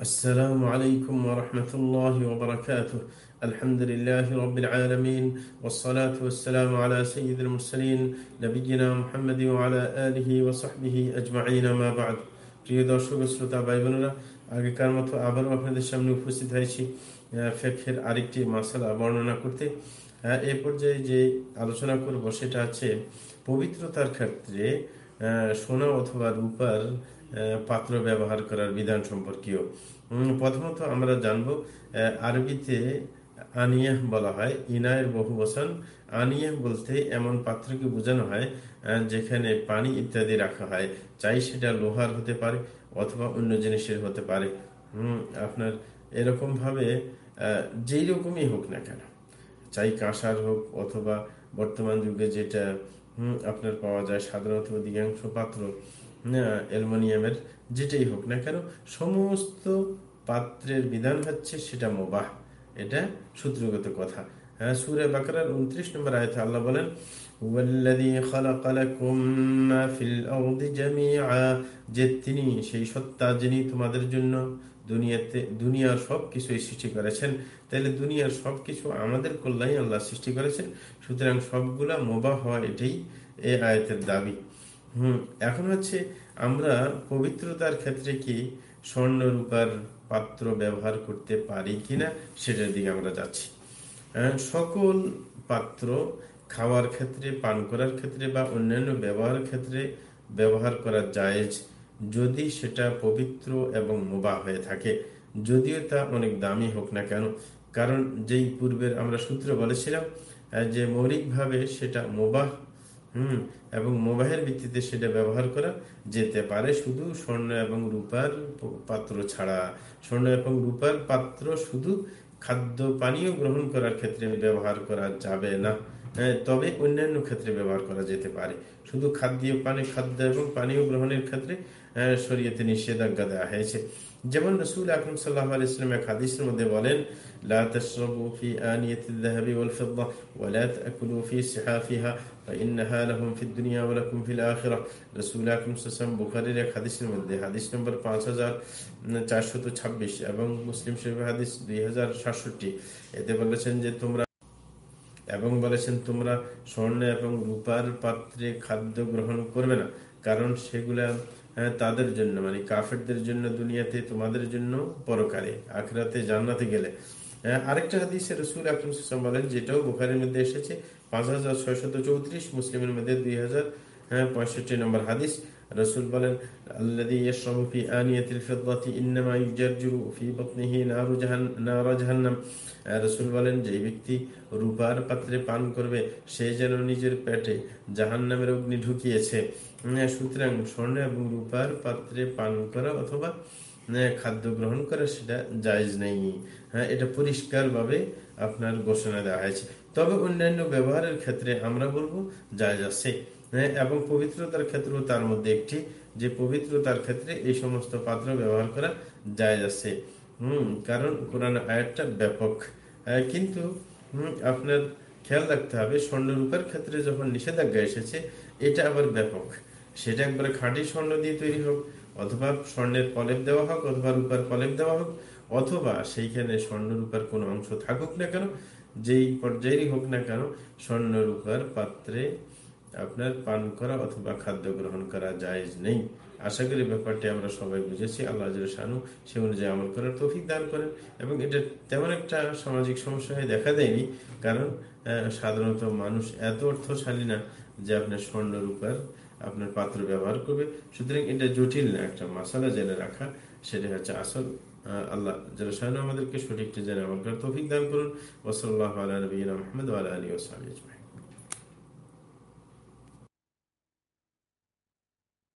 السلام عليكم ورحمة الله وبركاته الحمد لله رب العالمين والصلاة والسلام على سيد المرسلين نبينا محمد وعلى آله وصحبه أجمعين ما بعد প্রিয় দর্শক শ্রোতা ভাই বোনেরা আগেকার মতো আবারও আপনাদের সামনে উপস্থিত হয়েছি ফেকের আরেকটি মশালা বর্ণনা করতে এ পর্যায়ে যে আলোচনা করব সেটা হচ্ছে পবিত্রতার ক্ষেত্রে সোনা অথবা রূপার পাত্র ব্যবহার করার বিধান সম্পর্কীয়। প্রথমত আমরা জানব আরবিতে আনিয়া বলা হয়, ইনায়ের বহু বসন আনিয়া বলতে এমন পাত্রকে বোঝানো হয় যেখানে পানি ইত্যাদি রাখা হয়। চাই সেটা লোহার হতে পারে অথবা অন্য জিনিসের হতে পারে। আপনার এরকম ভাবে যেই রকমই হোক না কেন, চাই কাঁসার হোক অথবা বর্তমান যুগে যেটা আপনার পাওয়া যায় সাধারণত অধিকাংশ পাত্র অ্যালুমিনিয়ামের, যেটাই হোক না কেন, সমস্ত পাত্রের বিধান হচ্ছে সেটা মোবাহ। এটা সূত্রগত কথা। হ্যাঁ সুরে বাকরার উনত্রিশ নম্বর আল্লাহ বলেন যে তিনি, সেই সত্তা যিনি তোমাদের জন্য দুনিয়াতে, দুনিয়ার সব কিছুই সৃষ্টি করেছেন। তাহলে দুনিয়ার সব কিছু আমাদের কল্যাণে আল্লাহ সৃষ্টি করেছেন। সুতরাং সবগুলা মোবা হওয়া এটাই এ আয়তের দাবি। হুম, এখন হচ্ছে আমরা পবিত্রতার ক্ষেত্রে কি স্বর্ণ রূপার পাত্র ব্যবহার করতে পারি কিনা সেটার দিকে আমরা যাচ্ছি। সকল পাত্র খাওয়ার ক্ষেত্রে, পান করার ক্ষেত্রে বা অন্যান্য ব্যবহার ক্ষেত্রে ব্যবহার করা জায়েজ। যদি সেটা পবিত্র এবং মোবা হয়ে থাকে, যদিও তা অনেক দামি হোক না কেন, কারণ যেই পূর্বের আমরা সূত্র বলেছিলাম যে মৌলিকভাবে সেটা মোবাহ, হুম, এবং মোবাহের ভিত্তিতে সেটা ব্যবহার করা যেতে পারে, শুধু স্বর্ণ এবং রূপার পাত্র ছাড়া। স্বর্ণ এবং রূপার পাত্র শুধু খাদ্য পানীয় গ্রহণ করার ক্ষেত্রে ব্যবহার করা যাবে না তবে অন্যান্য ক্ষেত্রে ব্যবহার করা যেতে পারে। শুধু খাদ্য পানি, খাদ্য এবং পানীয় গ্রহণের ক্ষেত্রে শরীয়তে নিষেধাজ্ঞা দেওয়া হয়েছে যেমন রসুল আকরম সাল্লাহ আলাইসলাম এক হাদিসের মধ্যে বলেন لا تشربوا في آنية الذهب والفضة ولا تأكلوا في سحافها فإنها لهم في الدنيا ولكم في الآخرة رسول আকরম সাল্লাম বুখারীর এক হাদিসের মধ্যে হাদিস নম্বর 5426 এবং মুসলিম শরীফ হাদিস 2067 এতে বলেছেন যে তোমরা এবং বলেছেন তোমরা স্বর্ণ এবং রূপার পাত্রে খাদ্য গ্রহণ করবে না কারণ সেগুলা তাদের জন্য মানে কাফেরদের জন্য দুনিয়াতে তোমাদের জন্য পরকালে, আখরাতে জান্নাতে গেলে। আরেকটা হাদিসে রসুল আকরম বলেন, যেটাও বোখারের মধ্যে এসেছে, পাঁচ হাজার ছয়শত চৌত্রিশ, মুসলিমের মধ্যে দুই হাজার হ্যাঁ, পঁয়ষট্টি নম্বর হাদিস রসুল বলেন আল্লাযী ইয়াশরাবু ফি আনিয়াতিল ফিদ্দাতি জাহান্নাম। রসুল বলেন যে ব্যক্তি রূপার পাত্রে পান করবে সে যেন নিজের পেটে জাহান্নামের অগ্নি ঢুকিয়েছে। সুতরাং স্বর্ণ এবং রূপার পাত্রে পান করা অথবা খাদ্য গ্রহণ করা সেটা জায়জ নেই। হ্যাঁ এটা পরিষ্কারভাবে আপনার ঘোষণা দেওয়া হয়েছে। তবে অন্যান্য ব্যবহারের ক্ষেত্রে আমরা বলব জায়জ আছে। এবং পবিত্রতার ক্ষেত্রেও তার মধ্যে একটি, যে পবিত্রতার ক্ষেত্রে এই সমস্ত পাত্র ব্যবহার করা যায় আছে। হম, কারণ কোরআন আয়াতটা ব্যাপক। কিন্তু আপনার খেয়াল রাখতে হবে স্বর্ণরূপার ক্ষেত্রে যখন নিষেধাজ্ঞা এসেছে, এটা আবার ব্যাপক। সেটা একবারে খাঁটি স্বর্ণ দিয়ে তৈরি হোক, অথবা স্বর্ণের পলেপ দেওয়া হোক, অথবা রূপার পলেপ দেওয়া হোক, অথবা সেইখানে স্বর্ণ রূপার কোনো অংশ থাকুক না কেন, যেই পর্যায়েরই হোক না কেন, স্বর্ণ রূপার পাত্রে আপনার পান করা অথবা খাদ্য গ্রহণ করা জায়েজ নেই। আশা করি ব্যাপারটি আমরা সবাই বুঝেছি। আল্লাহ শানু সে অনুযায়ী আমল করার তৌফিক দান করেন এবং এটা তেমন একটা সামাজিক সমস্যা হয়ে দেখা দেয়নি। কারণ সাধারণত মানুষ এত অর্থশালী না যে আপনার স্বর্ণ রূপার আপনার পাত্র ব্যবহার করবে। সুতরাং এটা জটিল না, একটা মশালা জেনে রাখা। সেটা হচ্ছে আসল। আল্লাহ শাহানু আমাদেরকে সঠিকটি জেনে আমল করার তৌফিক দান করুন। ওসল্লাহ আলী নবীন আহমদ আলী ওসাল